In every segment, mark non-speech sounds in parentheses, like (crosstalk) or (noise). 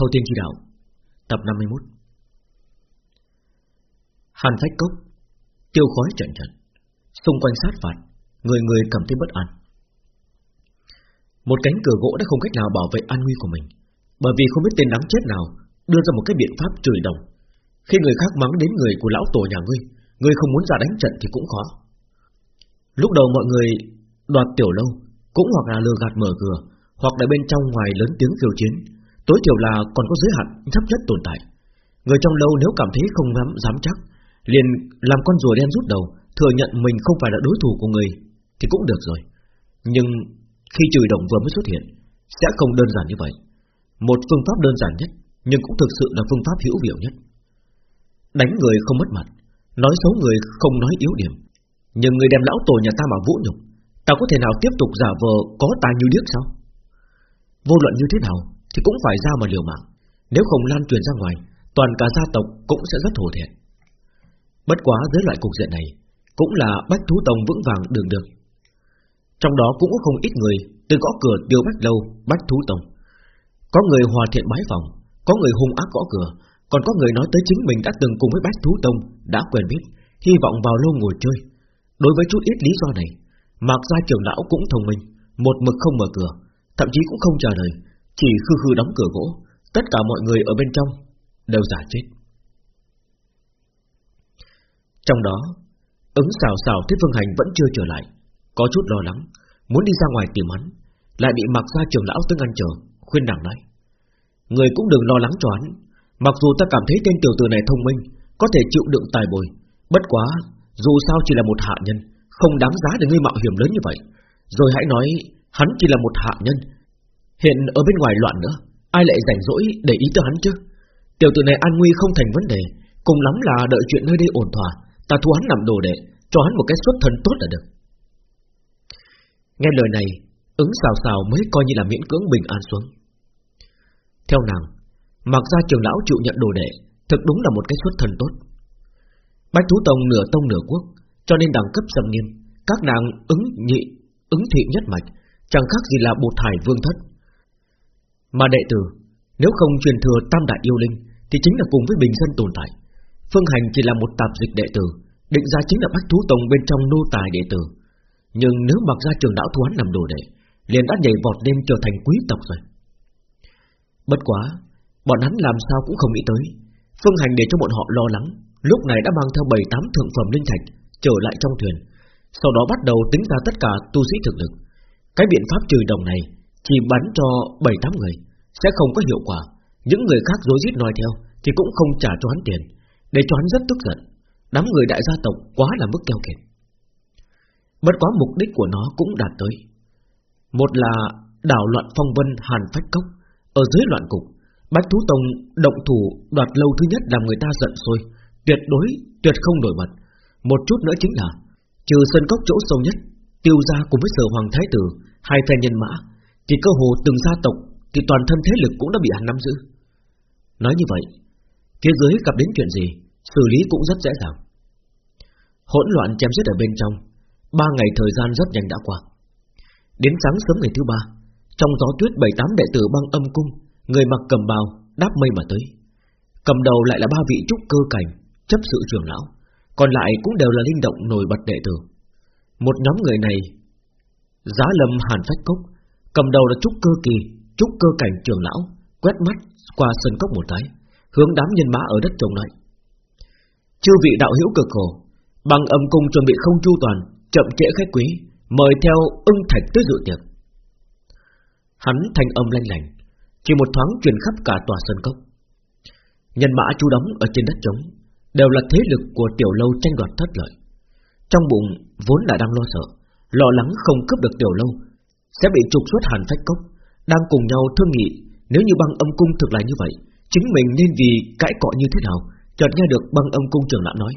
Thâu Thiên Chi Đạo, Tập 51 Hàn phách cốc, Tiêu khói trận trận Xung quanh sát phạt, Người người cảm thấy bất an. Một cánh cửa gỗ đã không cách nào bảo vệ an nguy của mình, Bởi vì không biết tên đáng chết nào Đưa ra một cái biện pháp chửi đồng. Khi người khác mắng đến người của lão tổ nhà ngươi Ngươi không muốn ra đánh trận thì cũng khó. Lúc đầu mọi người đoạt tiểu lâu Cũng hoặc là lừa gạt mở cửa, Hoặc là bên trong ngoài lớn tiếng kêu chiến Tối thiểu là còn có giới hạn thấp nhất tồn tại. Người trong lâu nếu cảm thấy không dám, dám chắc Liền làm con rùa đen rút đầu Thừa nhận mình không phải là đối thủ của người Thì cũng được rồi. Nhưng khi trừ động vừa mới xuất hiện Sẽ không đơn giản như vậy. Một phương pháp đơn giản nhất Nhưng cũng thực sự là phương pháp hữu hiệu nhất. Đánh người không mất mặt Nói xấu người không nói yếu điểm. Nhưng người đem lão tổ nhà ta mà vũ nhục Ta có thể nào tiếp tục giả vờ có tài như điếc sao? Vô luận như thế nào thì cũng phải ra mà liều mạng. Nếu không lan truyền ra ngoài, Toàn cả gia tộc cũng sẽ rất thổ thiệt. Bất quá dưới loại cục diện này, Cũng là bách thú tông vững vàng đường được. Trong đó cũng có không ít người Từ gõ cửa tiêu bách lâu, Bách thú tông. Có người hòa thiện bái phòng, Có người hung ác gõ cửa, Còn có người nói tới chính mình đã từng cùng với bách thú tông Đã quen biết, Hy vọng vào lâu ngồi chơi. Đối với chút ít lý do này, Mạc gia trưởng lão cũng thông minh, Một mực không mở cửa, Thậm chí cũng không trả lời. Chỉ khư khư đóng cửa gỗ, Tất cả mọi người ở bên trong Đều giả chết. Trong đó, Ứng xào xào Thiết Phương Hành vẫn chưa trở lại, Có chút lo lắng, Muốn đi ra ngoài tìm hắn, Lại bị Mặc gia trưởng lão tương ngăn chờ Khuyên nàng nói. Người cũng đừng lo lắng cho hắn, Mặc dù ta cảm thấy tên tiểu tử này thông minh, Có thể chịu đựng tài bồi, Bất quá, dù sao chỉ là một hạ nhân, Không đáng giá để ngươi mạo hiểm lớn như vậy. Rồi hãy nói, hắn chỉ là một hạ nhân Hiện ở bên ngoài loạn nữa Ai lại rảnh rỗi để ý tới hắn chứ? Tiểu tử này an nguy không thành vấn đề Cùng lắm là đợi chuyện nơi đây ổn thỏa Ta thu hắn làm đồ đệ Cho hắn một cái xuất thân tốt là được. Nghe lời này Ứng xào xào mới coi như là miễn cưỡng bình an xuống. Theo nàng Mặc ra trường lão chịu nhận đồ đệ Thực đúng là một cái xuất thân tốt. Bách Thú Tông nửa tông nửa quốc Cho nên đẳng cấp xâm nghiêm Các nàng ứng nhị, ứng thị nhất mạch Chẳng khác gì là bột thải vương thất. Mà đệ tử, Nếu không truyền thừa tam đại yêu linh, Thì chính là cùng với bình dân tồn tại. Phương Hành chỉ là một tạp dịch đệ tử, Định ra chính là Bách Thú Tông bên trong nô tài đệ tử. Nhưng nếu mặc ra trường đạo thu hắn làm đồ đệ, Liền đã nhảy vọt lên trở thành quý tộc rồi. Bất quá, Bọn hắn làm sao cũng không nghĩ tới. Phương Hành để cho bọn họ lo lắng, Lúc này đã mang theo 7-8 thượng phẩm linh thạch, Trở lại trong thuyền. Sau đó bắt đầu tính ra tất cả tu sĩ thực lực. Cái biện pháp trừ đồng này chỉ bắn cho 7-8 người Sẽ không có hiệu quả. Những người khác dối rít nói theo Thì cũng không trả cho hắn tiền. Để cho hắn rất tức giận Đám người đại gia tộc quá là mức keo kiệt. Bất quá mục đích của nó cũng đạt tới. Một là đảo loạn phong vân hàn phách cốc Ở dưới loạn cục Bách Thú Tông động thủ đoạt lâu thứ nhất làm người ta giận sôi Tuyệt đối, tuyệt không nổi bật. Một chút nữa chính là Trừ sân cốc chỗ sâu nhất Tiêu gia cùng với sở hoàng thái tử Hai phe nhân mã thì cơ hồ từng gia tộc Thì toàn thân thế lực cũng đã bị hắn nắm giữ. Nói như vậy Phía dưới gặp đến chuyện gì Xử lý cũng rất dễ dàng. Hỗn loạn chém giết ở bên trong Ba ngày thời gian rất nhanh đã qua. Đến sáng sớm ngày thứ ba Trong gió tuyết bảy tám đệ tử băng âm cung Người mặc cầm bào đáp mây mà tới. Cầm đầu lại là ba vị trúc cơ cảnh chấp sự trưởng lão, còn lại cũng đều là linh động nổi bật đệ tử. Một nhóm người này, giá lâm hàn phách cốc, cầm đầu là trúc cơ kỳ, trúc cơ cảnh trưởng lão, quét mắt qua sân cốc một cái, hướng đám nhân mã ở đất trồng lại. Chư vị đạo hữu cực khổ, bằng âm cung chuẩn bị không chu toàn, chậm trễ khách quý, mời theo ưng thạch tới dự tiệc. Hắn thanh âm lanh lành, chỉ một thoáng truyền khắp cả tòa sân cốc. Nhân mã chú đóng ở trên đất trống Đều là thế lực của tiểu lâu tranh đoạt thất lợi Trong bụng vốn đã đang lo sợ Lo lắng không cướp được tiểu lâu sẽ bị trục xuất hàn phách cốc, Đang cùng nhau thương nghị. Nếu như băng âm cung thực là như vậy, Chính mình nên vì cãi cọ như thế nào, Chợt nghe được băng âm cung trưởng lão nói.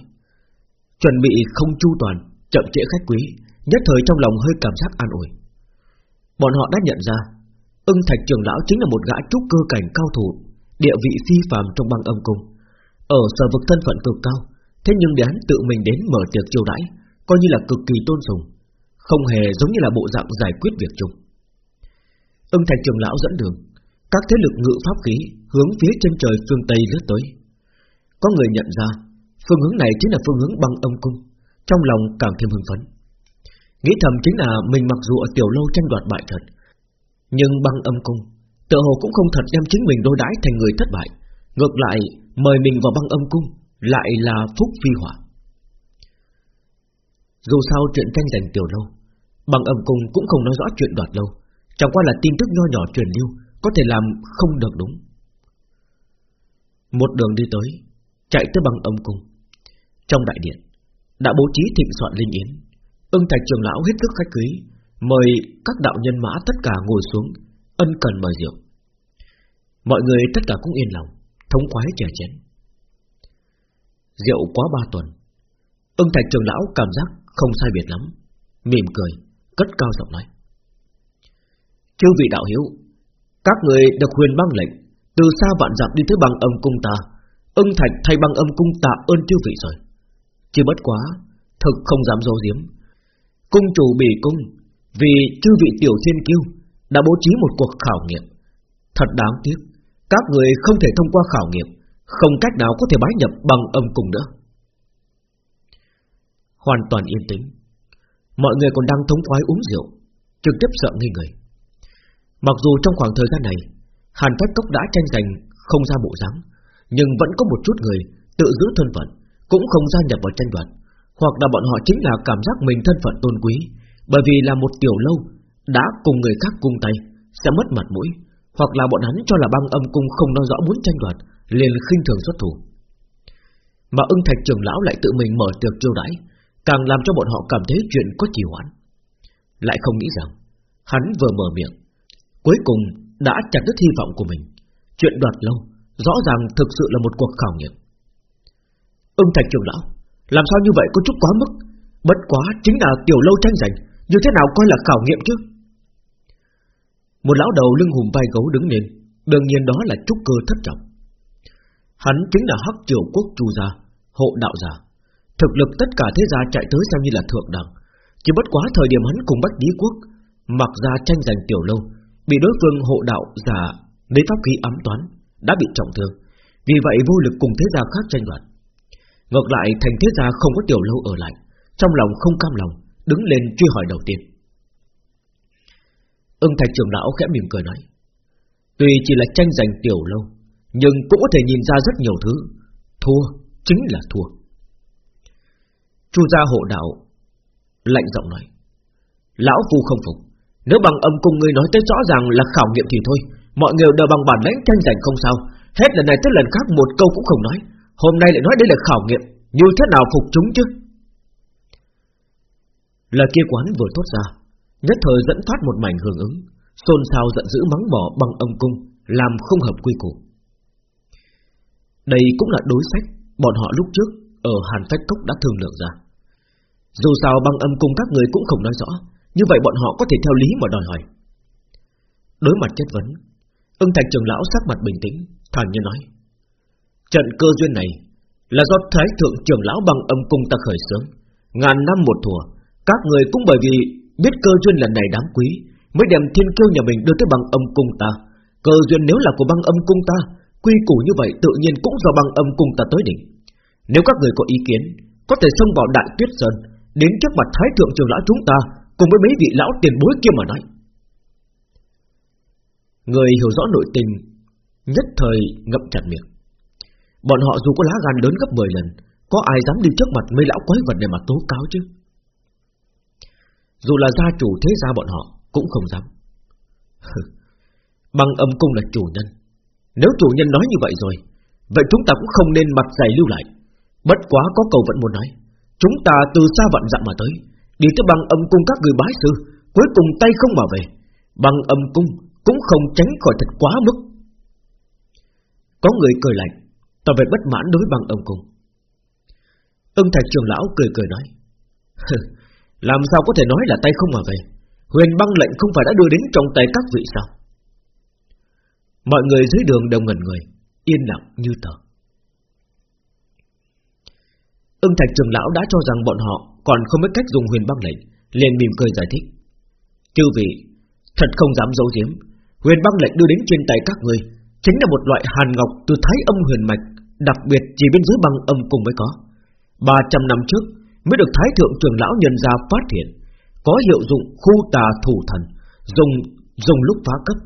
Chuẩn bị không chu toàn, Chậm trễ khách quý, Nhất thời trong lòng hơi cảm giác an ủi. Bọn họ đã nhận ra, Ưng thạch trưởng lão chính là một gã trúc cơ cảnh cao thủ, Địa vị phi phàm trong băng âm cung. Ở sở vực thân phận cực cao, Thế nhưng để hắn tự mình đến mở tiệc chiêu đãi, Coi như là cực kỳ tôn sùng. Không hề giống như là bộ dạng giải quyết việc chung Ưng thành trường lão dẫn đường Các thế lực ngự pháp khí hướng phía chân trời phương Tây lướt tới. Có người nhận ra, phương hướng này chính là phương hướng băng âm cung, trong lòng càng thêm hưng phấn. Nghĩ thầm chính là mình mặc dù ở tiểu lâu tranh đoạt bại trận, nhưng băng âm cung, tự hồ cũng không thật đem chính mình đối đãi thành người thất bại, ngược lại mời mình vào băng âm cung lại là phúc phi hỏa. Dù sao chuyện tranh giành tiểu lâu, bằng âm cung cũng không nói rõ chuyện đoạt lâu, chẳng qua là tin tức nho nhỏ truyền lưu, có thể làm không được đúng. Một đường đi tới, chạy tới bằng âm cung. Trong đại điện, đã bố trí thịnh soạn linh yến, ưng thạch trường lão hết sức khách quý, mời các đạo nhân mã tất cả ngồi xuống, ân cần mời rượu. Mọi người tất cả cũng yên lòng, thống khoái chờ chén. Rượu quá ba tuần, ưng thạch trường lão cảm giác không sai biệt lắm, mỉm cười, cất cao giọng nói: Chư vị đạo hiếu, các người được huyền băng lệnh từ xa vạn dặm đi tới băng âm cung ta, ưng thạch thay băng âm cung tạ ơn chư vị rồi. Chỉ bất quá, thực không dám giấu giếm Cung chủ bỉ cung, vì chư vị tiểu thiên kiêu đã bố trí một cuộc khảo nghiệm. Thật đáng tiếc, các người không thể thông qua khảo nghiệm, không cách nào có thể bái nhập bằng âm cung nữa. Hoàn toàn yên tĩnh, mọi người còn đang thống khoái uống rượu, trực tiếp sợ nghi người. Mặc dù trong khoảng thời gian này, Hàn Phách Cốc đã tranh giành không ra bộ dáng, nhưng vẫn có một chút người tự giữ thân phận, cũng không gia nhập vào tranh đoạt, hoặc là bọn họ chính là cảm giác mình thân phận tôn quý, bởi vì là một tiểu lâu đã cùng người khác cung tay sẽ mất mặt mũi, hoặc là bọn hắn cho là băng âm cung không nói rõ muốn tranh đoạt, liền khinh thường xuất thủ. Mà ưng thạch trưởng lão lại tự mình mở tiệc chiêu đãi, càng làm cho bọn họ cảm thấy chuyện có trì hoãn. Lại không nghĩ rằng hắn vừa mở miệng, cuối cùng đã chặt đứt hy vọng của mình. Chuyện đoạt lâu, rõ ràng thực sự là một cuộc khảo nghiệm. Ưng thạch trưởng lão, làm sao như vậy có chút quá mức? Bất quá chính là tiểu lâu tranh giành, như thế nào coi là khảo nghiệm chứ? Một lão đầu lưng hùm vai gấu đứng lên, đương nhiên đó là trúc cơ thất trọng. Hắn chính là Hắc Triều Quốc Chu gia, hộ đạo giả. Thực lực tất cả thế gia chạy tới xem như là thượng đẳng. Chỉ bất quá thời điểm hắn cùng Bách Lý Quốc mặc ra tranh giành tiểu lâu, bị đối phương hộ đạo giả lấy pháp khí ám toán, đã bị trọng thương. Vì vậy vô lực cùng thế gia khác tranh đoạt. Ngược lại thành thế gia không có tiểu lâu ở lại, trong lòng không cam lòng, đứng lên truy hỏi đầu tiên. Ưng Thạch trưởng lão khẽ mỉm cười nói, tuy chỉ là tranh giành tiểu lâu, nhưng cũng có thể nhìn ra rất nhiều thứ. Thua chính là thua. Chu gia hộ đạo lạnh giọng nói, lão phu không phục. Nếu bằng âm cùng người nói tới rõ ràng là khảo nghiệm thì thôi, mọi người đều bằng bản lãnh tranh giành không sao. Hết lần này tới lần khác một câu cũng không nói. Hôm nay lại nói đây là khảo nghiệm, như thế nào phục chúng chứ? Lời kia quán vừa thốt ra, nhất thời dẫn phát một mảnh hưởng ứng, xôn xao giận dữ mắng bỏ bằng âm cung, làm không hợp quy củ. Đây cũng là đối sách bọn họ lúc trước ở Hàn Phách Cốc đã thương lượng ra. Dù sao băng âm cung các người cũng không nói rõ, như vậy bọn họ có thể theo lý mà đòi hỏi. Đối mặt chất vấn, ưng thạch trưởng lão sắc mặt bình tĩnh, thản nhiên nói: trận cơ duyên này là do Thái thượng trưởng lão băng âm cung ta khởi xướng, ngàn năm một thùa, các người cũng bởi vì biết cơ duyên lần này đáng quý, mới đem thiên kiêu nhà mình đưa tới băng âm cung ta. Cơ duyên nếu là của băng âm cung ta, quy củ như vậy tự nhiên cũng do băng âm cung ta tới đỉnh. Nếu các người có ý kiến, có thể xông vào đại tuyết sơn, đến trước mặt thái thượng trưởng lão chúng ta, cùng với mấy vị lão tiền bối kia mà nói. Người hiểu rõ nội tình, nhất thời ngậm chặt miệng. Bọn họ dù có lá gan lớn gấp 10 lần, có ai dám đi trước mặt mấy lão quái vật để mà tố cáo chứ? Dù là gia chủ thế gia bọn họ Cũng không dám bằng âm cung là chủ nhân Nếu chủ nhân nói như vậy rồi Vậy chúng ta cũng không nên mặt dày lưu lại Bất quá có cầu vẫn muốn nói Chúng ta từ xa vạn dặm mà tới. Đi tới băng âm cung các người bái sư, Cuối cùng tay không mà về. Băng âm cung cũng không tránh khỏi thật quá mức. Có người cười lạnh, Tỏ vẻ bất mãn đối với băng âm cung. Ưng thạch trường lão cười cười nói (laughs) Làm sao có thể nói là tay không mà về? Huyền băng lệnh không phải đã đưa đến trong tay các vị sao? Mọi người dưới đường đều ngẩn người, Yên lặng như tờ. Ưng thạch trường lão đã cho rằng bọn họ Còn không biết cách dùng huyền băng lệnh, liền mỉm cười giải thích. Chư vị, Thật không dám giấu giếm, Huyền băng lệnh đưa đến trên tay các người Chính là một loại hàn ngọc từ thái âm huyền mạch, Đặc biệt chỉ bên dưới băng âm cùng mới có. 300 năm trước Mới được thái thượng trưởng lão nhân gia phát hiện, Có hiệu dụng khu tà thủ thần, Dùng dùng lúc phá cấp,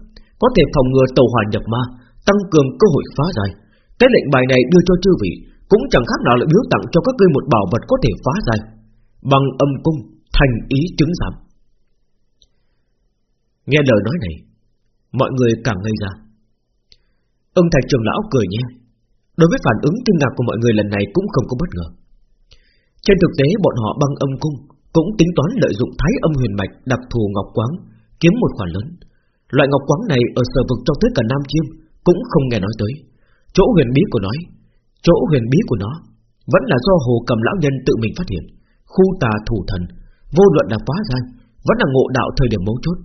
Có thể phòng ngừa tàu hỏa nhập ma, Tăng cường cơ hội phá giải. Cái lệnh bài này đưa cho chư vị cũng chẳng khác nào là biếu tặng cho các ngươi một bảo vật có thể phá giải, Bằng âm cung Thành ý chứng giám. Nghe lời nói này, Mọi người càng ngây ra. Ông thạch trường lão cười nhẹ. Đối với phản ứng kinh ngạc của mọi người lần này cũng không có bất ngờ. Trên thực tế, bọn họ băng âm cung Cũng tính toán lợi dụng thái âm huyền mạch Đặc thù ngọc quáng Kiếm một khoản lớn. Loại ngọc quáng này ở sở vực cho tới cả Nam Chiêm Cũng không nghe nói tới. Chỗ huyền bí của nói Chỗ huyền bí của nó Vẫn là do hồ cầm lão nhân tự mình phát hiện. Khu tà thủ thần, Vô luận là phá gian Vẫn là ngộ đạo thời điểm mấu chốt,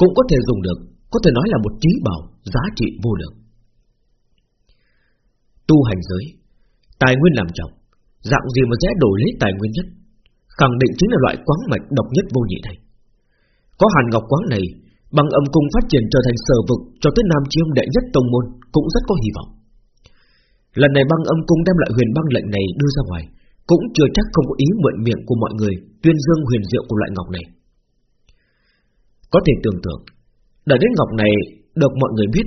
Cũng có thể dùng được, Có thể nói là một trí bảo Giá trị vô lượng. Tu hành giới, Tài nguyên làm trọng, Dạng gì mà dễ đổi lấy tài nguyên nhất, Khẳng định chính là loại quáng mạch độc nhất vô nhị này. Có hàn ngọc quáng này, Bằng âm cung phát triển trở thành sở vực Cho tới Nam Chiêm đệ nhất tông môn Cũng rất có hy vọng. Lần này băng âm cung đem lại huyền băng lệnh này đưa ra ngoài Cũng chưa chắc không có ý mượn miệng của mọi người Tuyên dương huyền diệu của loại ngọc này Có thể tưởng tượng Đã đến ngọc này được mọi người biết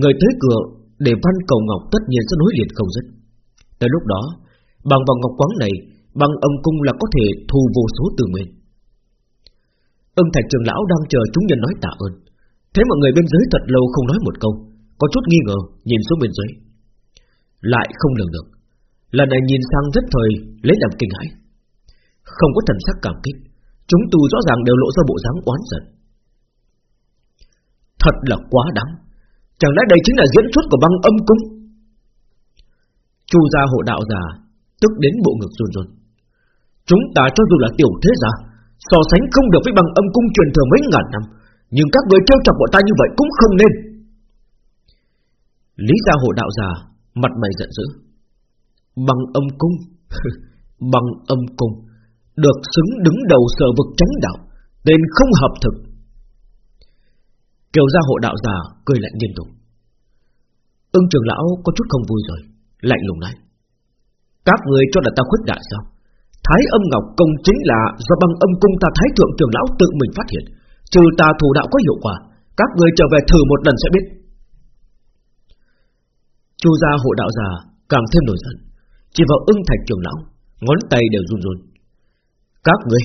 Người tới cửa để văn cầu ngọc tất nhiên sẽ nối liền không dứt. Tới lúc đó, bằng vào ngọc quán này, bằng âm cung là có thể thu vô số từ nguyên. Ưng Thạch Trường Lão đang chờ chúng nhân nói tạ ơn. Thế mọi người bên dưới thật lâu không nói một câu, có chút nghi ngờ nhìn xuống bên dưới. Lại không lường được. Lần này nhìn sang rất thời lấy làm kinh hãi. Không có thần sắc cảm kích, chúng tu rõ ràng đều lộ ra bộ dáng oán giận. Thật là quá đáng. Chẳng lẽ đây chính là diễn xuất của băng âm cung Chu gia hộ đạo già Tức đến bộ ngực run run Chúng ta cho dù là tiểu thế gia So sánh không được với băng âm cung truyền thừa mấy ngàn năm Nhưng các người trêu chọc bọn ta như vậy cũng không nên Lý gia hộ đạo già Mặt mày giận dữ Băng âm cung (laughs) Băng âm cung Được xứng đứng đầu sở vực tránh đạo Tên không hợp thực Kiều gia hộ đạo già cười lạnh liên tục. Ưng trường lão có chút không vui rồi, lạnh lùng nói: các người cho là ta khuất đại sao? Thái âm ngọc công chính là do băng âm cung ta thái thượng trường lão tự mình phát hiện, trừ ta thủ đạo có hiệu quả, các người trở về thử một lần sẽ biết. Chu gia hộ đạo già càng thêm nổi giận, chỉ vào ưng thạch trưởng lão, ngón tay đều run run. Các ngươi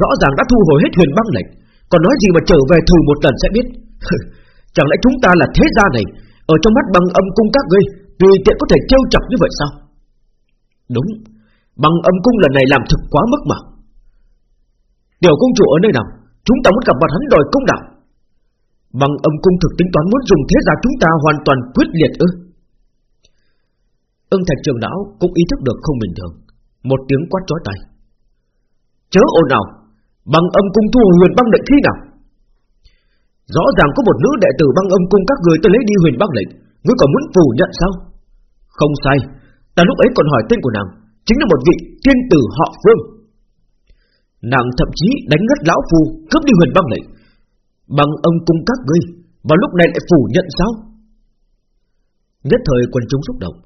rõ ràng đã thu hồi hết huyền băng lệnh, còn nói gì mà trở về thử một lần sẽ biết. Chẳng lẽ chúng ta là thế gia này Ở trong mắt băng âm cung các ngươi Tùy tiện có thể trêu chọc như vậy sao? Đúng Băng âm cung lần này làm thực quá mức mà. Tiểu công chủ ở nơi nào? Chúng ta muốn gặp mặt hắn đòi công đạo. Băng âm cung thực tính toán muốn dùng thế gia chúng ta hoàn toàn quyết liệt ư? Ưng thạch trường lão cũng ý thức được không bình thường. Một tiếng quát chói tay Chớ ồn nào Băng âm cung thu huyền băng lệnh khi nào? Rõ ràng có một nữ đệ tử băng âm cung các người tới lấy đi huyền băng lệnh. Ngươi còn muốn phủ nhận sao? Không sai. Ta lúc ấy còn hỏi tên của nàng. Chính là một vị tiên tử họ Phương. Nàng thậm chí đánh ngất lão phu, Cướp đi huyền băng lệnh. Băng âm cung các ngươi Và lúc này lại phủ nhận sao? Nhất thời quần chúng xúc động.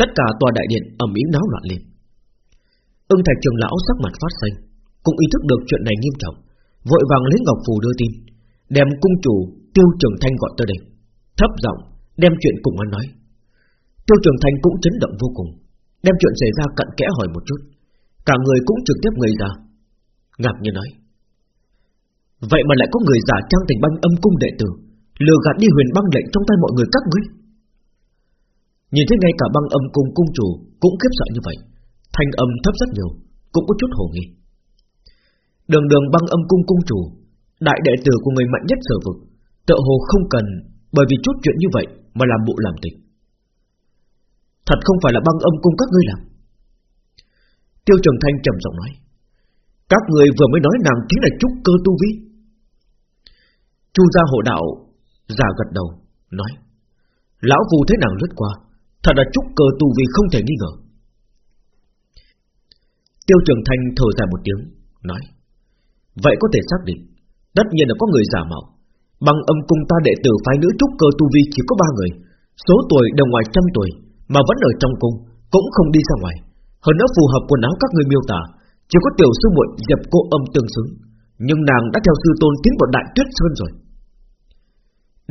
Tất cả tòa đại điện ầm ĩ náo loạn lên. Ưng thạch trường lão sắc mặt phát xanh, Cũng ý thức được chuyện này nghiêm trọng, Vội vàng lấy ngọc phù đưa tin, Đem cung chủ Tiêu Trường Thanh gọi tới đây, Thấp giọng đem chuyện cùng hắn nói. Tiêu Trường Thanh cũng chấn động vô cùng, Đem chuyện xảy ra cận kẽ hỏi một chút, Cả người cũng trực tiếp ngây ra, Ngạc nhiên nói. Vậy mà lại có người giả trang thành băng âm cung đệ tử, Lừa gạt đi huyền băng lệnh trong tay mọi người các ngươi? Nhìn thấy ngay cả băng âm cung cung chủ Cũng khiếp sợ như vậy. Thanh âm thấp rất nhiều, Cũng có chút hồ nghi. Đường đường băng âm cung cung chủ, Đại đệ tử của người mạnh nhất sở vực Tự hồ không cần Bởi vì chút chuyện như vậy mà làm bộ làm tịch. Thật không phải là băng âm cung các ngươi làm. Tiêu Trường Thanh trầm giọng nói, Các người vừa mới nói nàng chính là trúc cơ tu vi. Chu gia hộ đạo, Già gật đầu, Nói, Lão phù thấy nàng lướt qua Thật là trúc cơ tu vi không thể nghi ngờ. Tiêu Trường Thanh thở dài một tiếng, Nói, Vậy có thể xác định, Tất nhiên là có người giả mạo. Bằng âm cung ta đệ tử phái nữ trúc cơ tu vi chỉ có ba người, Số tuổi đều ngoài trăm tuổi, Mà vẫn ở trong cung, Cũng không đi ra ngoài. Hơn nữa phù hợp quần áo các người miêu tả, Chỉ có tiểu sư muội dẹp cô âm tương xứng, Nhưng nàng đã theo sư tôn tiến vào đại tuyết sơn rồi.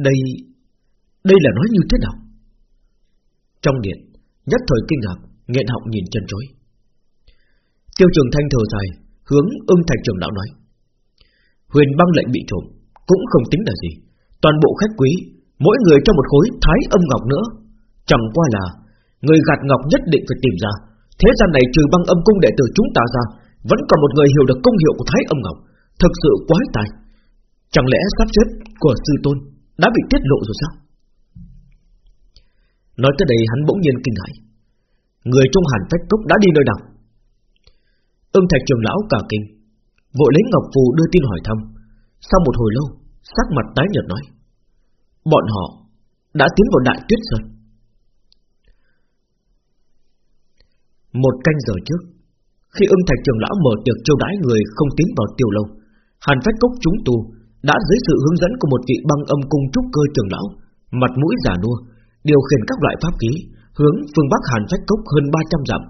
Đây Đây là nói như thế nào? Trong điện, Nhất thời kinh ngạc, nghẹn họng nhìn chân chối. Tiêu trường thanh thở dài, Hướng ưng thạch trường lão nói. Huyền băng lệnh bị trộm, Cũng không tính là gì. Toàn bộ khách quý, Mỗi người cho một khối thái âm ngọc nữa. Chẳng qua là, Người gạt ngọc nhất định phải tìm ra. Thế gian này trừ băng âm cung đệ tử chúng ta ra, Vẫn còn một người hiểu được công hiệu của thái âm ngọc. Thực sự quái tài. Chẳng lẽ sắp xếp của sư tôn Đã bị tiết lộ rồi sao? Nói tới đây hắn bỗng nhiên kinh hãi. Người trong hàn phách cốc đã đi nơi nào? Ưng thạch trường lão cả kinh, Vội lấy ngọc phù đưa tin hỏi thăm. Sau một hồi lâu, Sắc mặt tái nhợt nói, Bọn họ đã tiến vào đại tuyết sơn. Một canh giờ trước, Khi ưng thạch trường lão mở tiệc châu đãi người không tiến vào tiểu lâu, Hàn phách cốc chúng tu Đã dưới sự hướng dẫn của một vị băng âm cung trúc cơ trường lão, Mặt mũi giả nua Điều khiển các loại pháp khí, Hướng phương Bắc Hàn phách cốc hơn 300 dặm,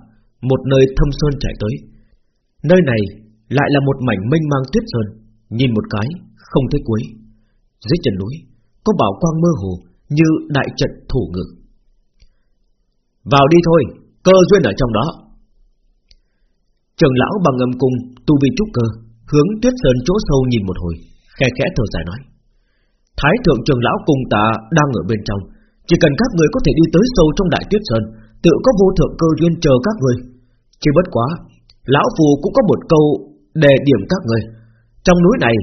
Một nơi thâm sơn chạy tới. Nơi này lại là một mảnh mênh mang tuyết sơn, Nhìn một cái Không thấy cuối. Dưới chân núi Có bảo quang mơ hồ Như đại trận thủ ngự. Vào đi thôi, Cơ duyên ở trong đó. Trường lão bằng âm cung Tu vi trúc cơ Hướng tuyết sơn chỗ sâu nhìn một hồi, Khe khẽ thở dài nói. Thái thượng trường lão cùng ta đang ở bên trong chỉ cần các người có thể đi tới sâu trong đại tuyết sơn, Tự có vô thượng cơ duyên chờ các người. Chỉ bất quá, Lão Phù cũng có một câu đề điểm các người. Trong núi này,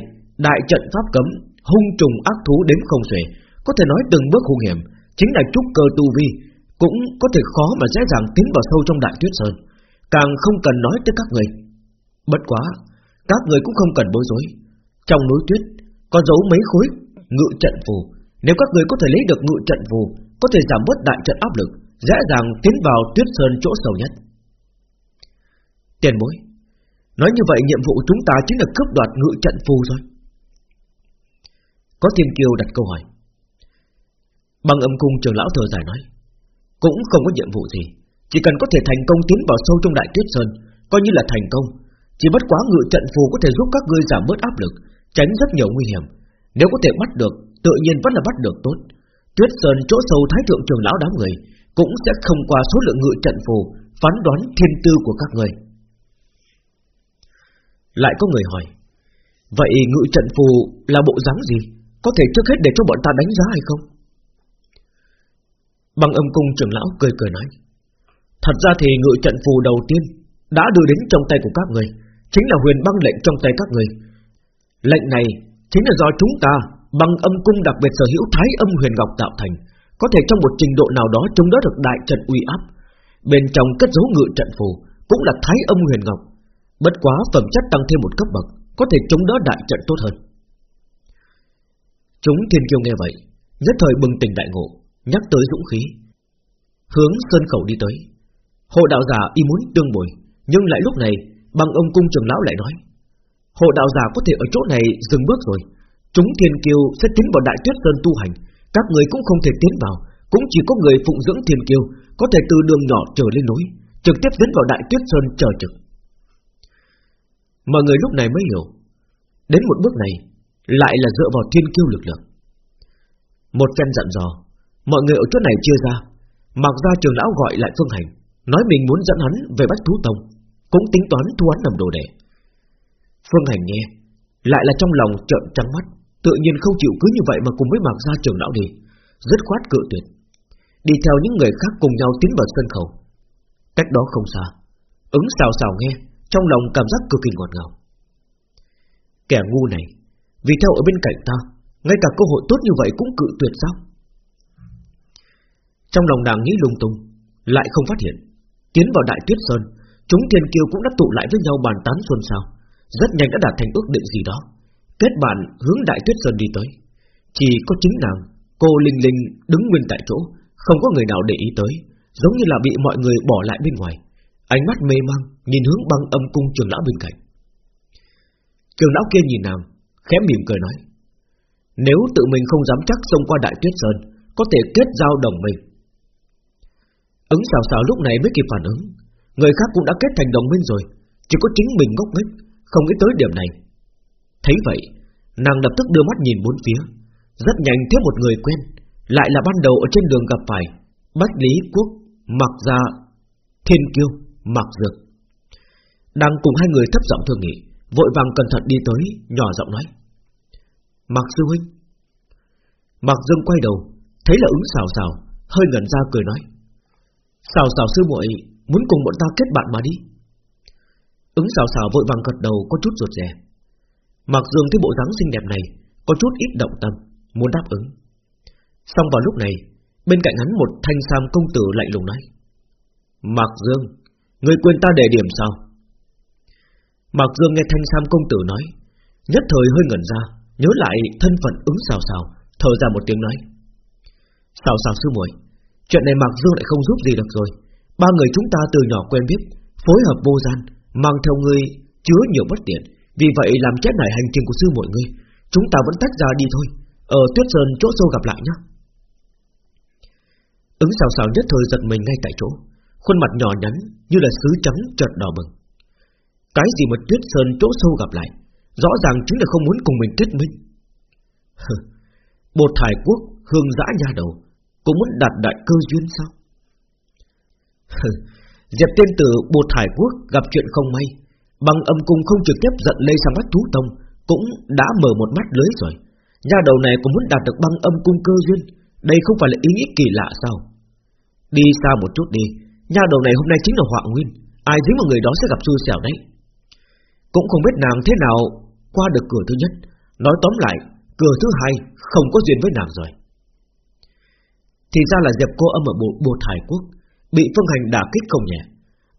Đại trận pháp cấm, Hung trùng ác thú đến không xuể. Có thể nói từng bước hung hiểm, Chính là trúc cơ tu vi, Cũng có thể khó mà dễ dàng tiến vào sâu trong đại tuyết sơn. Càng không cần nói tới các người. Bất quá, Các người cũng không cần bối rối. Trong núi tuyết, Có giấu mấy khối ngự trận phù nếu các người có thể lấy được ngự trận phù, Có thể giảm bớt đại trận áp lực, Dễ dàng tiến vào tuyết sơn chỗ sâu nhất. Tiền bối, Nói như vậy nhiệm vụ chúng ta chính là cướp đoạt ngự trận phù rồi. Có thiên kiêu đặt câu hỏi. Bằng âm cung trường lão thờ giải nói, Cũng không có nhiệm vụ gì, Chỉ cần có thể thành công tiến vào sâu trong đại tuyết sơn, Coi như là thành công, Chỉ bất quá ngự trận phù có thể giúp các ngươi giảm bớt áp lực, Tránh rất nhiều nguy hiểm. Nếu có thể bắt được Tự nhiên vẫn là bắt được tốt. Tuyết sơn chỗ sâu thái thượng trường lão đám người Cũng sẽ không qua số lượng ngự trận phù, Phán đoán thiên tư của các người. Lại có người hỏi, Vậy ngự trận phù là bộ dáng gì? Có thể trước hết để cho bọn ta đánh giá hay không? Bằng âm cung trưởng lão cười cười nói, Thật ra thì ngự trận phù đầu tiên Đã đưa đến trong tay của các người, Chính là huyền băng lệnh trong tay các người. Lệnh này Chính là do chúng ta Bằng âm cung đặc biệt sở hữu thái âm huyền ngọc tạo thành, Có thể trong một trình độ nào đó Chống đỡ được đại trận uy áp. Bên trong cất dấu ngự trận phù, Cũng là thái âm huyền ngọc. Bất quá phẩm chất tăng thêm một cấp bậc, Có thể chống đỡ đại trận tốt hơn. Chúng thiên kiêu nghe vậy, Nhất thời bừng tỉnh đại ngộ, Nhắc tới dũng khí. Hướng sơn khẩu đi tới. Hộ đạo giả y muốn tương bồi, Nhưng lại lúc này bằng ông cung trường lão lại nói. Hộ đạo giả có thể ở chỗ này dừng bước rồi Chúng thiên kiều sẽ tiến vào đại tuyết sơn tu hành. Các người cũng không thể tiến vào. Cũng chỉ có người phụng dưỡng thiên kiều Có thể từ đường nhỏ trở lên núi, Trực tiếp tiến vào đại tuyết sơn chờ trực. Mọi người lúc này mới hiểu. Đến một bước này, Lại là dựa vào thiên kiêu lực lượng. Một phen dặn dò, Mọi người ở chỗ này chia ra. Mặc ra trường lão gọi lại Phương Hành, Nói mình muốn dẫn hắn về Bách Thú Tông, Cũng tính toán thu hắn làm đồ đệ. Phương Hành nghe, Lại là trong lòng trợn trắng mắt. Tự nhiên không chịu cứ như vậy mà cùng với mặc ra trường lão đi. Rất khoát cự tuyệt. Đi theo những người khác cùng nhau tiến vào sân khấu. Cách đó không xa, Ứng xào xào nghe, trong lòng cảm giác cực kỳ ngọt ngào. Kẻ ngu này, Vì theo ở bên cạnh ta, Ngay cả cơ hội tốt như vậy cũng cự tuyệt sao? Trong lòng nàng nghĩ lung tung, Lại không phát hiện. Tiến vào đại tuyết sơn, Chúng thiên kiêu cũng đã tụ lại với nhau bàn tán xuân sao Rất nhanh đã đạt thành ước định gì đó. Kết bạn hướng đại tuyết sơn đi tới. Chỉ có chính nàng, Cô Linh Linh đứng nguyên tại chỗ, Không có người nào để ý tới, Giống như là bị mọi người bỏ lại bên ngoài. Ánh mắt mê mang, Nhìn hướng băng âm cung trường lão bên cạnh. Trường lão kia nhìn nàng, Khẽ mỉm cười nói, Nếu tự mình không dám chắc xông qua đại tuyết sơn, Có thể kết giao đồng minh. Ứng xào xào lúc này mới kịp phản ứng, Người khác cũng đã kết thành đồng minh rồi, Chỉ có chính mình ngốc nghếch, Không nghĩ tới điểm này. Thấy vậy, Nàng lập tức đưa mắt nhìn bốn phía. Rất nhanh thấy một người quen, Lại là ban đầu ở trên đường gặp phải Bách Lý Quốc Mặc Gia, Thiên Kiêu Mặc Dược. Đang cùng hai người thấp giọng thương nghị, Vội vàng cẩn thận đi tới, Nhỏ giọng nói Mặc Sư Huynh. Mặc Dương quay đầu, Thấy là ứng xào xào, Hơi ngẩn ra cười nói, Xào xào sư muội Muốn cùng bọn ta kết bạn mà đi. Ứng xào xào vội vàng gật đầu, Có chút ruột rè. Mặc Dương thấy bộ dáng xinh đẹp này Có chút ít động tâm, Muốn đáp ứng. Xong vào lúc này, Bên cạnh hắn một thanh sam công tử lạnh lùng nói, Mạc Dương, Người quên ta đề điểm sao? Mạc Dương nghe thanh sam công tử nói, Nhất thời hơi ngẩn ra, Nhớ lại thân phận ứng xào xào, Thở ra một tiếng nói, Xào xào sư muội, Chuyện này Mạc Dương lại không giúp gì được rồi. Ba người chúng ta từ nhỏ quen biết, Phối hợp vô gian, Mang theo ngươi chứa nhiều bất tiện. Vì vậy làm chết nảy hành trình của sư mọi người, Chúng ta vẫn tách ra đi thôi. Ở Tuyết Sơn chỗ sâu gặp lại nhé Ứng xào xào nhất thời giật mình ngay tại chỗ, Khuôn mặt nhỏ nhắn như là sứ trắng chợt đỏ bừng. Cái gì mà Tuyết Sơn chỗ sâu gặp lại, Rõ ràng chính là không muốn cùng mình kết minh Bột thải quốc, hương dã nhà đầu Cũng muốn đạt đại cơ duyên sao? Diệp tiên tử bột thải quốc gặp chuyện không may. Bằng âm cung không trực tiếp giận lây sang mắt thú tông Cũng đã mở một mắt lưới rồi. Nha đầu này cũng muốn đạt được băng âm cung cơ duyên Đây không phải là ý nghĩ kỳ lạ sao? Đi xa một chút đi Nha đầu này hôm nay chính là họa nguyên Ai dính vào người đó sẽ gặp xui xẻo đấy. Cũng không biết nàng thế nào Qua được cửa thứ nhất. Nói tóm lại Cửa thứ hai không có duyên với nàng rồi. Thì ra là dẹp cô âm ở bộ, bộ thải quốc Bị phương hành đả kích không nhẹ.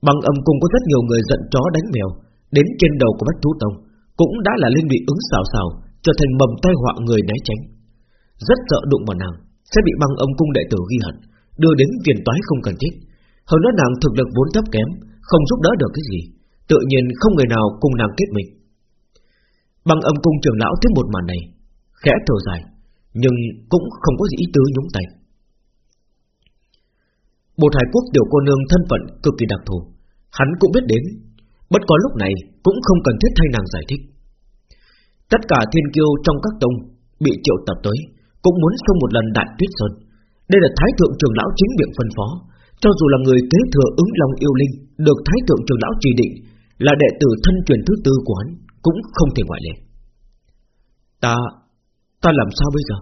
Bằng âm cung có rất nhiều người giận chó đánh mèo Đến trên đầu của Bách Thú Tông Cũng đã là lên bị ứng xào xào, Trở thành mầm tai họa người né tránh. Rất sợ đụng vào nàng, Sẽ bị băng âm cung đệ tử ghi hận, Đưa đến viền toái không cần thiết. Hơn nữa nàng thực lực vốn thấp kém, Không giúp đỡ được cái gì, Tự nhiên không người nào cùng nàng kết mình Băng âm cung trưởng lão thấy một màn này, Khẽ thở dài, Nhưng cũng không có gì ý tứ nhúng tay. Bộ Thái Quốc tiểu cô nương thân phận cực kỳ đặc thù, Hắn cũng biết đến Bất có lúc này cũng không cần thiết thay nàng giải thích. Tất cả thiên kiêu trong các tông Bị triệu tập tới, Cũng muốn xông một lần đại tuyết sơn. Đây là Thái Thượng Trường Lão chính miệng phân phó. Cho dù là người kế thừa ứng long yêu linh, Được Thái Thượng Trường Lão chỉ định Là đệ tử thân truyền thứ tư của hắn, Cũng không thể ngoại lệ. Ta Ta làm sao bây giờ?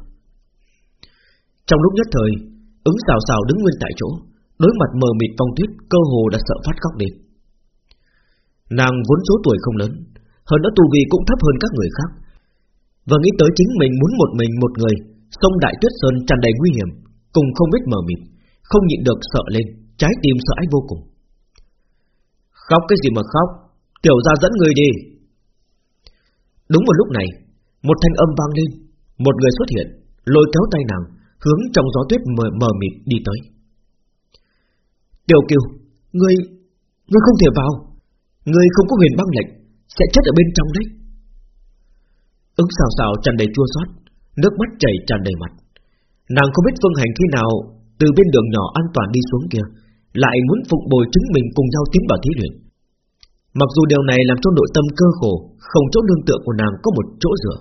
Trong lúc nhất thời, Ứng xào xào đứng nguyên tại chỗ, Đối mặt mờ mịt phong tuyết, Cơ hồ đã sợ phát khóc đi Nàng vốn số tuổi không lớn Hơn nữa tu vi cũng thấp hơn các người khác. Và nghĩ tới chính mình muốn một mình một người Sông Đại Tuyết Sơn tràn đầy nguy hiểm Cùng không biết mờ mịt Không nhịn được sợ lên Trái tim sợ ái vô cùng. Khóc cái gì mà khóc Tiểu ra dẫn người đi. Đúng vào lúc này Một thanh âm vang lên Một người xuất hiện Lôi kéo tay nàng Hướng trong gió tuyết mờ, mờ mịt đi tới. Tiểu kiều Ngươi Ngươi không thể vào người không có huyền băng lệnh Sẽ chết ở bên trong đấy. Ứng xào xào tràn đầy chua xót, Nước mắt chảy tràn đầy mặt. Nàng không biết phương hành khi nào Từ bên đường nhỏ an toàn đi xuống kia Lại muốn phục bồi chứng mình cùng nhau tiến vào thí luyện. Mặc dù điều này làm cho nội tâm cơ khổ, Không chỗ nương tựa của nàng có một chỗ dựa,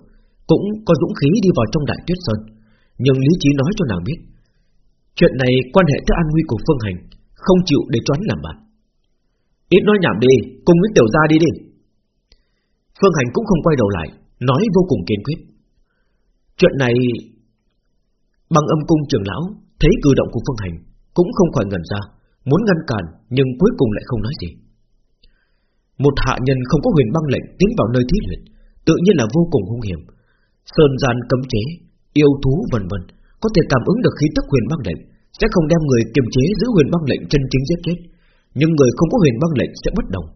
Cũng có dũng khí đi vào trong đại tuyết sơn. Nhưng lý trí nói cho nàng biết, Chuyện này quan hệ tới an nguy của phương hành, Không chịu để choán làm bạn. Ít nói nhảm đi, Cùng với tiểu gia đi đi. Phương hành cũng không quay đầu lại, Nói vô cùng kiên quyết. Chuyện này Bằng âm cung trưởng lão, Thấy cử động của phương hành, Cũng không khỏi ngẩn ra, Muốn ngăn cản, nhưng cuối cùng lại không nói gì. Một hạ nhân không có huyền băng lệnh Tiến vào nơi thí luyện, Tự nhiên là vô cùng hung hiểm. Sơn gian cấm chế, Yêu thú vân vân, Có thể cảm ứng được khí tức huyền băng lệnh, Sẽ không đem người kiềm chế giữ huyền băng lệnh chân chính giết chết. Nhưng người không có huyền băng lệnh sẽ bất đồng.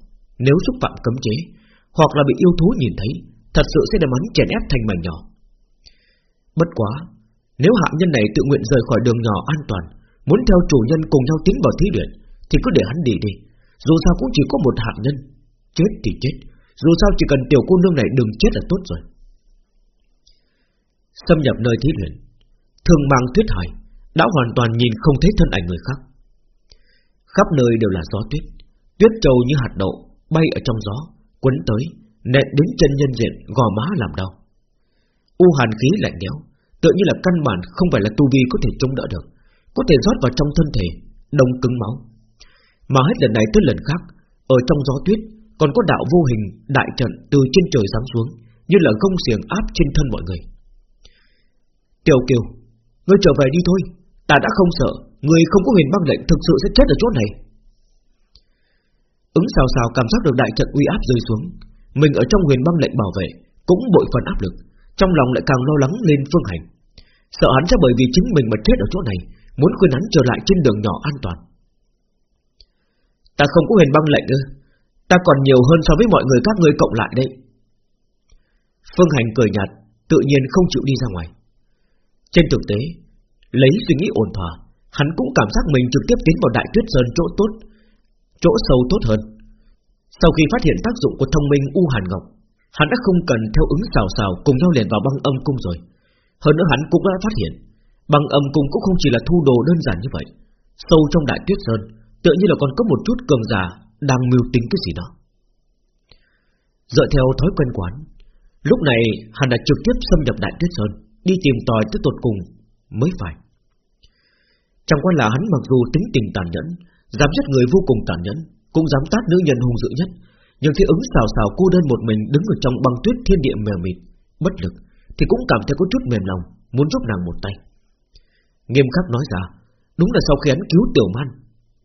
Nếu xúc phạm cấm chế, Hoặc là bị yêu thú nhìn thấy, Thật sự sẽ đem hắn chèn ép thành mảnh nhỏ. Bất quá, Nếu hạ nhân này tự nguyện rời khỏi đường nhỏ an toàn, Muốn theo chủ nhân cùng nhau tiến vào thí luyện, Thì cứ để hắn đi đi. Dù sao cũng chỉ có một hạ nhân. Chết thì chết. Dù sao chỉ cần tiểu cô nương này đừng chết là tốt rồi. Xâm nhập nơi thí luyện. Thường mang tuyết hải Đã hoàn toàn nhìn không thấy thân ảnh người khác. Khắp nơi đều là gió tuyết. Tuyết trâu như hạt đậu Bay ở trong gió Quấn tới Nện đến chân nhân diện Gò má làm đau. U hàn khí lạnh lẽo, Tựa như là căn bản không phải là tu vi có thể chống đỡ được Có thể rót vào trong thân thể Đông cứng máu. Mà hết lần này tới lần khác Ở trong gió tuyết Còn có đạo vô hình đại trận từ trên trời giáng xuống Như là gông xiềng áp trên thân mọi người. Tiểu Kiều Ngươi trở về đi thôi Ta đã không sợ. Người không có huyền băng lệnh thực sự sẽ chết ở chỗ này. Ứng xào xào cảm giác được đại trận uy áp rơi xuống. Mình ở trong huyền băng lệnh bảo vệ, Cũng bội phần áp lực. Trong lòng lại càng lo lắng lên phương hành. Sợ hắn sẽ bởi vì chính mình mà chết ở chỗ này, Muốn khuyên hắn trở lại trên đường nhỏ an toàn. Ta không có huyền băng lệnh ư? Ta còn nhiều hơn so với mọi người các ngươi cộng lại đây Phương Hành cười nhạt, Tự nhiên không chịu đi ra ngoài. Trên thực tế, Lấy suy nghĩ ổn thỏa Hắn cũng cảm giác mình trực tiếp tiến vào đại tuyết sơn chỗ tốt, Chỗ sâu tốt hơn. Sau khi phát hiện tác dụng của thông minh U Hàn Ngọc, Hắn đã không cần theo ứng xào xào Cùng nhau liền vào băng âm cung rồi. Hơn nữa hắn cũng đã phát hiện, Băng âm cung cũng không chỉ là thu đồ đơn giản như vậy. Sâu trong đại tuyết sơn, Tựa như là còn có một chút cường giả Đang mưu tính cái gì đó. Dựa theo thói quen quán Lúc này hắn đã trực tiếp xâm nhập đại tuyết sơn, Đi tìm tòi tới tột cùng Mới phải. Chẳng qua là hắn mặc dù tính tình tàn nhẫn, Dám giết người vô cùng tàn nhẫn, Cũng dám tát nữ nhân hung dữ nhất. Nhưng khi ứng xào xào cô đơn một mình Đứng ở trong băng tuyết thiên địa mềm mịt, Bất lực, Thì cũng cảm thấy có chút mềm lòng, Muốn giúp nàng một tay. Nghiêm khắc nói ra, Đúng là sau khi hắn cứu tiểu man,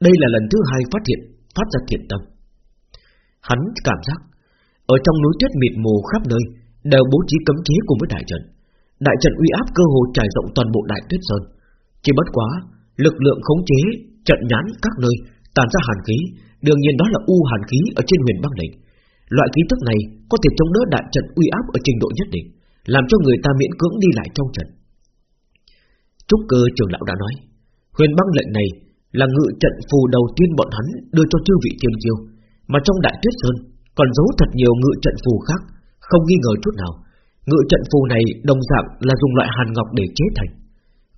Đây là lần thứ hai phát hiện, Phát ra thiện tâm. Hắn cảm giác, Ở trong núi tuyết mịt mù khắp nơi, Đều bố trí cấm chế cùng với đại trận. Đại trận uy áp cơ hồ trải rộng toàn bộ đại tuyết sơn. Chỉ bất quá Lực lượng khống chế trận nhãn các nơi tàn ra hàn khí, đương nhiên đó là u hàn khí ở trên huyền băng đỉnh. Loại khí tức này có thể chống đỡ đại trận uy áp ở trình độ nhất định, làm cho người ta miễn cưỡng đi lại trong trận. Trúc cơ trưởng lão đã nói, huyền băng lệnh này là ngự trận phù đầu tiên bọn hắn đưa cho chư vị thiên kiêu, mà trong đại tuyết sơn còn giấu thật nhiều ngự trận phù khác, không nghi ngờ chút nào. Ngự trận phù này đồng dạng là dùng loại hàn ngọc để chế thành,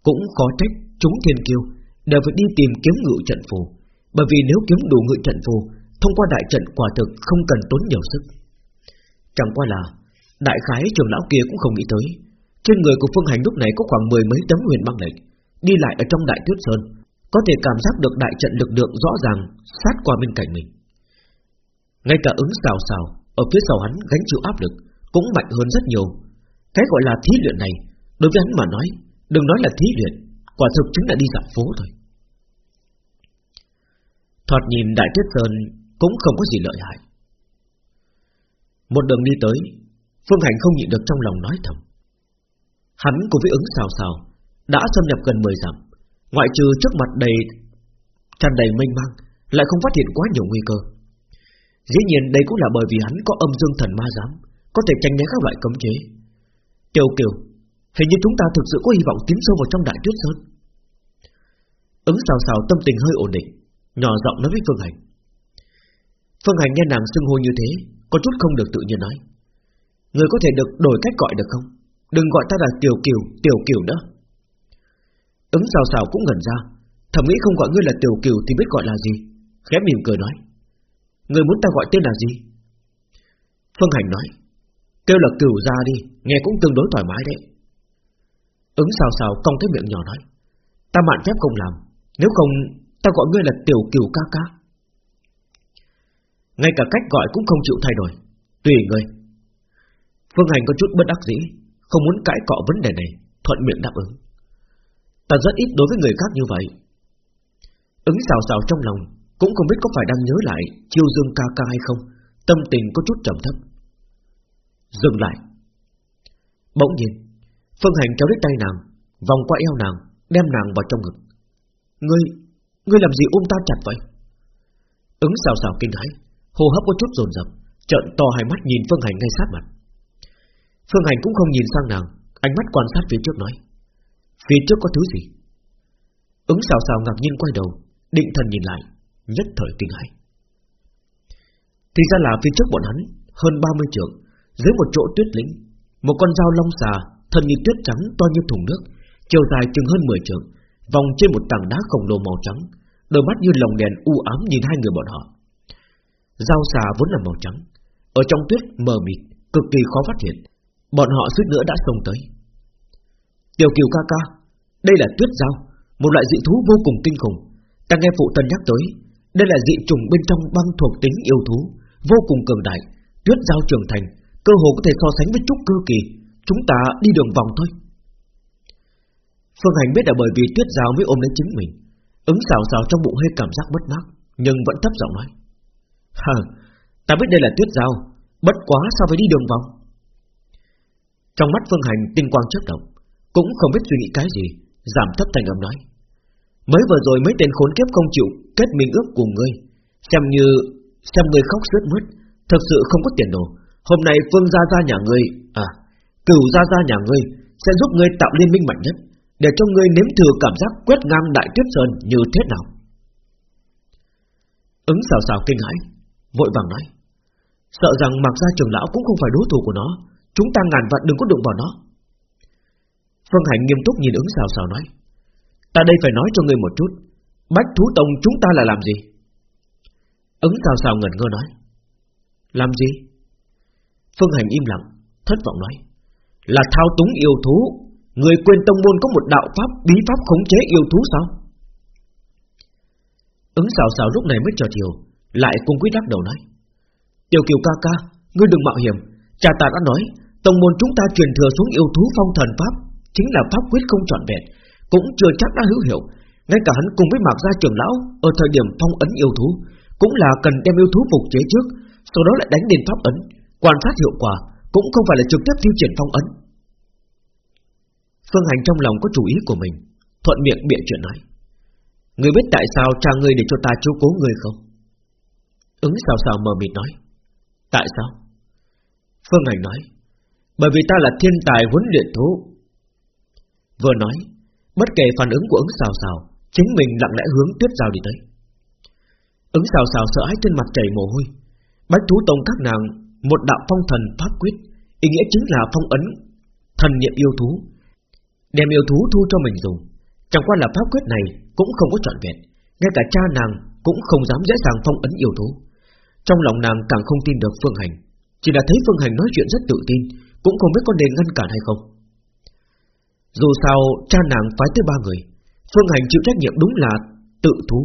cũng khó trách chúng thiên kiêu đều phải đi tìm kiếm ngự trận phù, bởi vì nếu kiếm đủ ngự trận phù, thông qua đại trận quả thực không cần tốn nhiều sức. Chẳng qua là đại khái trưởng lão kia cũng không nghĩ tới, trên người của Phương Hành lúc này có khoảng mười mấy tấm huyền băng lệnh, đi lại ở trong đại tuyết sơn, có thể cảm giác được đại trận lực lượng rõ ràng sát qua bên cạnh mình. Ngay cả ứng xào xào ở phía sau hắn gánh chịu áp lực cũng mạnh hơn rất nhiều. Cái gọi là thí luyện này, đối với hắn mà nói, đừng nói là thí luyện, quả thực chính là đi dạo phố thôi. Thoạt nhìn Đại Tuyết Sơn cũng không có gì lợi hại. Một đường đi tới, Phương Hành không nhịn được trong lòng nói thầm. Hắn cùng với ứng xào xào đã xâm nhập gần 10 dặm, ngoại trừ trước mặt đầy tràn đầy mênh mang, lại không phát hiện quá nhiều nguy cơ. Dĩ nhiên đây cũng là bởi vì hắn có âm dương thần ma giám, có thể tranh né các loại cấm chế. Tiêu Kiều, hình như chúng ta thực sự có hy vọng tiến sâu vào trong Đại Tuyết Sơn. Ứng xào xào tâm tình hơi ổn định, Nhỏ giọng nói với Phương Hành. Phương Hành nghe nàng xưng hô như thế Có chút không được tự nhiên nói. Người có thể được đổi cách gọi được không? Đừng gọi ta là Tiểu Kiều Tiểu Kiều nữa. Ứng xào xào cũng ngẩn ra Thầm nghĩ không gọi ngươi là Tiểu Kiều thì biết gọi là gì Khẽ mỉm cười nói. Người muốn ta gọi tên là gì? Phương Hành nói. Kêu là Kiều ra đi Nghe cũng tương đối thoải mái đấy. Ứng xào xào cong cái miệng nhỏ nói, Ta mạn phép không làm, Nếu không Ta gọi ngươi là tiểu cửu ca ca. Ngay cả cách gọi cũng không chịu thay đổi, Tùy ngươi. Phương Hành có chút bất đắc dĩ, Không muốn cãi cọ vấn đề này, Thuận miệng đáp ứng. Ta rất ít đối với người khác như vậy. Ứng xào xào trong lòng Cũng không biết có phải đang nhớ lại Chiêu dương ca ca hay không, Tâm tình có chút trầm thấp. Dừng lại. Bỗng nhiên Phương Hành kéo lấy tay nàng, Vòng qua eo nàng, Đem nàng vào trong ngực. Ngươi Ngươi làm gì ôm ta chặt vậy? Ứng xào xào kinh hãi, Hô hấp có chút dồn dập, Trợn to hai mắt nhìn Phương Hành ngay sát mặt. Phương Hành cũng không nhìn sang nàng, Ánh mắt quan sát phía trước nói, Phía trước có thứ gì? Ứng xào xào ngạc nhiên quay đầu, Định thần nhìn lại, Nhất thời kinh hãi. Thì ra là phía trước bọn hắn, Hơn 30 trượng, Dưới một chỗ tuyết lĩnh, Một con dao long xà Thân như tuyết trắng to như thùng nước, Chiều dài chừng hơn 10 trượng, Vòng trên một tảng đá khổng lồ màu trắng, Đôi mắt như lồng đèn u ám nhìn hai người bọn họ. Dao xà vốn là màu trắng, Ở trong tuyết mờ mịt, Cực kỳ khó phát hiện, Bọn họ suýt nữa đã xông tới. Tiểu kiều ca ca, Đây là tuyết dao Một loại dị thú vô cùng kinh khủng, Ta nghe phụ thân nhắc tới, Đây là dị trùng bên trong băng thuộc tính yêu thú, Vô cùng cường đại, Tuyết dao trưởng thành, Cơ hồ có thể so sánh với trúc cơ kỳ. Chúng ta đi đường vòng thôi. Phương Hành biết là bởi vì tuyết Giao mới ôm lấy chính mình Ứng xào xào trong bụng hơi cảm giác mất mát Nhưng vẫn thấp giọng nói Hờ, ta biết đây là tuyết Giao, Bất quá sao phải đi đường vòng? Trong mắt Phương Hành tinh quang chớp động Cũng không biết suy nghĩ cái gì Giảm thấp thành âm nói Mới vừa rồi mấy tên khốn kiếp không chịu Kết minh ước cùng ngươi Xem như xem ngươi khóc sướt mướt Thật sự không có tiền đồ. Hôm nay Phương gia gia nhà ngươi À cửu gia gia nhà ngươi Sẽ giúp ngươi tạo liên minh mạnh nhất, Để cho ngươi nếm thử cảm giác quét ngang đại tuyết sơn như thế nào. Ứng xào xào kinh hãi, Vội vàng nói, Sợ rằng mặc gia trưởng lão cũng không phải đối thủ của nó, Chúng ta ngàn vạn đừng có đụng vào nó. Phương Hành nghiêm túc nhìn ứng xào xào nói, Ta đây phải nói cho ngươi một chút, Bách thú tông chúng ta là làm gì? Ứng xào xào ngẩn ngơ nói, Làm gì? Phương Hành im lặng, Thất vọng nói là thao túng yêu thú. Người quên tông môn có một đạo pháp, Bí pháp khống chế yêu thú sao? Ứng xào xào lúc này mới trò chiều Lại cung quyết đắc đầu nói, Tiểu kiều ca ca, Ngươi đừng mạo hiểm. Cha ta đã nói, Tông môn chúng ta truyền thừa xuống yêu thú phong thần pháp, Chính là pháp quyết không trọn vẹn, Cũng chưa chắc đã hữu hiệu. Ngay cả hắn cùng với mạc gia trưởng lão, Ở thời điểm phong ấn yêu thú, Cũng là cần đem yêu thú phục chế trước, Sau đó lại đánh đền pháp ấn, Quan sát hiệu quả cũng không phải là trực tiếp tiêu triển phong ấn. Phương Hành trong lòng có chủ ý của mình, Thuận miệng bịa chuyện nói. Người biết tại sao cha ngươi để cho ta chiếu cố ngươi không? Ứng xào xào mờ mịt nói. Tại sao? Phương Hành nói. Bởi vì ta là thiên tài huấn luyện thú. Vừa nói, Bất kể phản ứng của ứng xào xào, Chính mình lặng lẽ hướng tuyết giao đi tới. Ứng xào xào sợ hãi trên mặt chảy mồ hôi. Bách thú tông các nàng một đạo phong thần pháp quyết, Ý nghĩa chính là phong ấn, Thần niệm yêu thú, Đem yêu thú thu cho mình dùng Chẳng qua là pháp quyết này cũng không có trọn vẹn, Ngay cả cha nàng cũng không dám dễ dàng phong ấn yêu thú. Trong lòng nàng càng không tin được Phương Hành, Chỉ là thấy Phương Hành nói chuyện rất tự tin, Cũng không biết có nên ngăn cản hay không. Dù sao, cha nàng phái tới ba người, Phương Hành chịu trách nhiệm đúng là tự thú.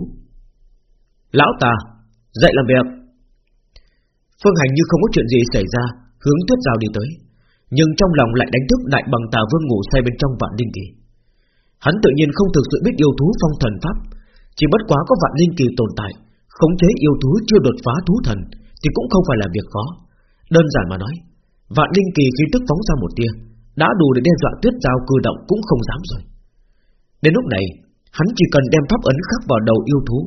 Lão ta, dạy làm việc. Phương Hành như không có chuyện gì xảy ra, Hướng tuyết rào đi tới. Nhưng trong lòng lại đánh thức đại bằng tà vương ngủ say bên trong vạn linh kỳ. Hắn tự nhiên không thực sự biết yêu thú phong thần pháp, Chỉ bất quá có vạn linh kỳ tồn tại, Khống chế yêu thú chưa đột phá thú thần Thì cũng không phải là việc khó. Đơn giản mà nói, Vạn linh kỳ khí tức phóng ra một tia, Đã đủ để đe dọa tuyết giao cử động cũng không dám rồi. Đến lúc này, Hắn chỉ cần đem pháp ấn khắc vào đầu yêu thú,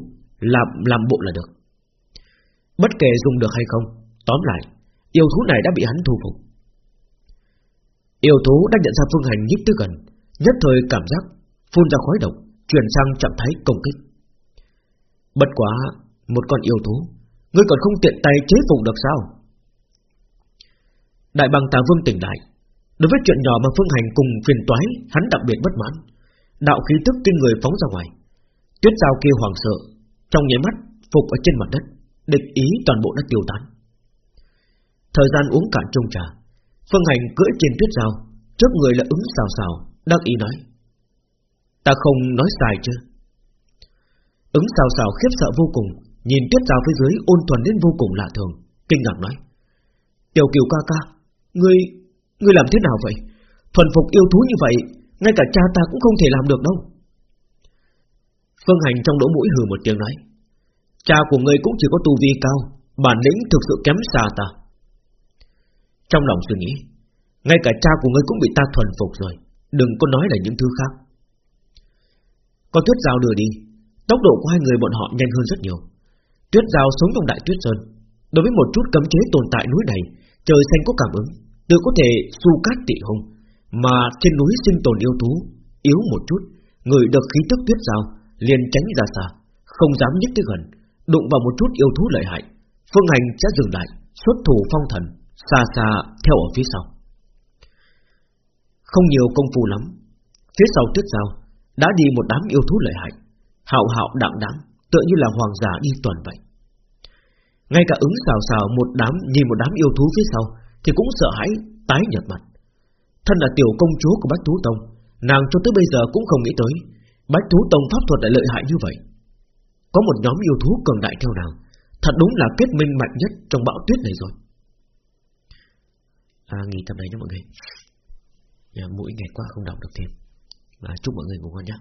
Làm làm bộ là được. Bất kể dùng được hay không Tóm lại, Yêu thú này đã bị hắn thu phục. Yêu thú đã nhận ra phương hành nhích tới gần, Nhất thời cảm giác Phun ra khói độc, Chuyển sang trạng thái công kích. Bất quá, Một con yêu thú, Ngươi còn không tiện tay chế phục được sao? Đại bằng tà vương tỉnh lại. Đối với chuyện nhỏ mà phương hành cùng phiền toái, Hắn đặc biệt bất mãn. Đạo khí tức kinh người phóng ra ngoài. Tuyết sao kia hoàng sợ, Trong nháy mắt phục ở trên mặt đất, Địch ý toàn bộ đã tiêu tán. Thời gian uống cạn chung trà. Phương hành cưỡi trên tuyết rào, Trước người là ứng xào xào Đắc ý nói. Ta không nói sai chứ? Ứng xào xào khiếp sợ vô cùng Nhìn tuyết rào phía dưới ôn thuần đến vô cùng lạ thường Kinh ngạc nói. Tiểu kiều ca ca Ngươi, ngươi làm thế nào vậy? Thuần phục yêu thú như vậy Ngay cả cha ta cũng không thể làm được đâu. Phương Hành trong lỗ mũi hừ một tiếng nói. Cha của ngươi cũng chỉ có tu vi cao Bản lĩnh thực sự kém xa ta. Trong lòng suy nghĩ. Ngay cả cha của ngươi cũng bị ta thuần phục rồi, Đừng có nói là những thứ khác. Con tuyết giao đưa đi, Tốc độ của hai người bọn họ nhanh hơn rất nhiều. Tuyết giao sống trong đại tuyết sơn, Đối với một chút cấm chế tồn tại núi này, Trời xanh có cảm ứng, Tự có thể su cát tị hung Mà trên núi sinh tồn yêu thú, Yếu một chút, Người được khí tức tuyết giao liền tránh ra xa, Không dám nhích tới gần, Đụng vào một chút yêu thú lợi hại, Phương Hành sẽ dừng lại, Xuất thủ phong thần. Xa xa theo ở phía sau. Không nhiều công phu lắm. Phía sau tuyết giao Đã đi một đám yêu thú lợi hại Hạo hạo đặng đạm, Tựa như là hoàng giả đi tuần vậy. Ngay cả ứng xào xào một đám Nhìn một đám yêu thú phía sau Thì cũng sợ hãi tái nhợt mặt. Thân là tiểu công chúa của Bách Thú Tông Nàng cho tới bây giờ cũng không nghĩ tới Bách Thú Tông pháp thuật lại lợi hại như vậy. Có một nhóm yêu thú cường đại theo nàng Thật đúng là kết minh mạnh nhất Trong bão tuyết này rồi ta Nghỉ tập đấy nha mọi người. Nhà mũi ngày qua không đọc được thêm. Và Chúc mọi người ngủ ngon nhé.